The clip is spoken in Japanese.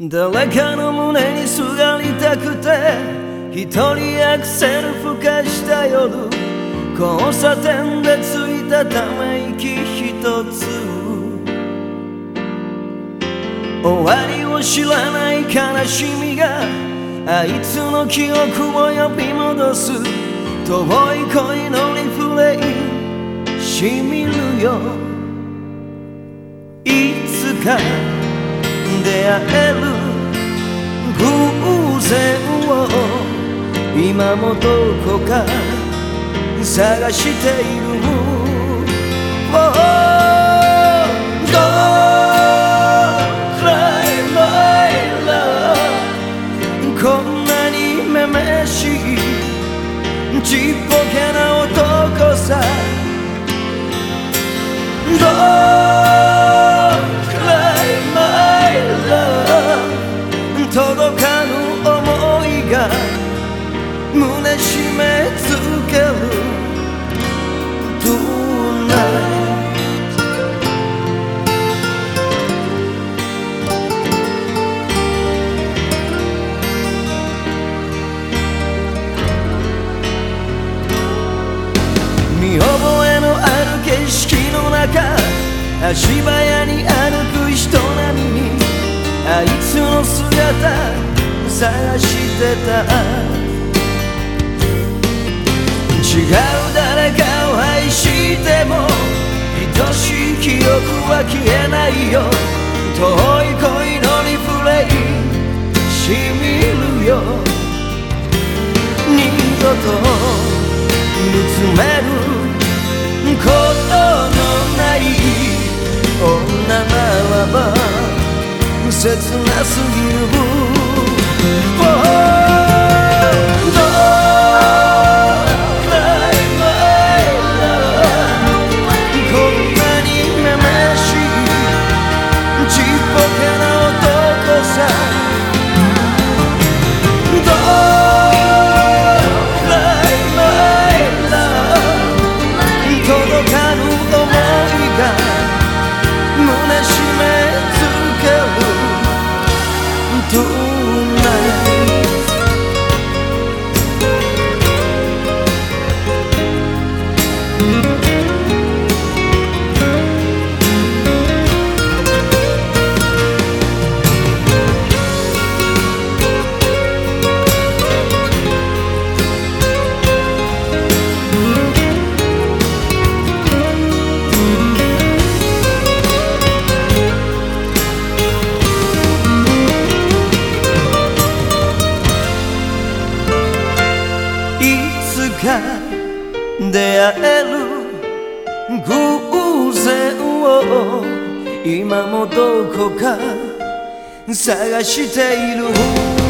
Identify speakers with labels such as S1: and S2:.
S1: 誰かの胸にすがりたくて一人アクセル吹かした夜交差点でついたため息一つ。終わりを知らない悲しみがあいつの記憶を呼び戻す遠い恋のリフレイしみるよ。いつか出会える偶然を今もどこか探している。Oh, don't cry my love こんなにめめしい。ちっぽけな足早に歩く人並みにあいつの姿探してた。違う誰かを愛しても愛しい記憶は消えないよ。遠い恋のリフレイしみるよ。二度と見つめる女ならば切なすぎる。か出会える偶然を今もどこか探している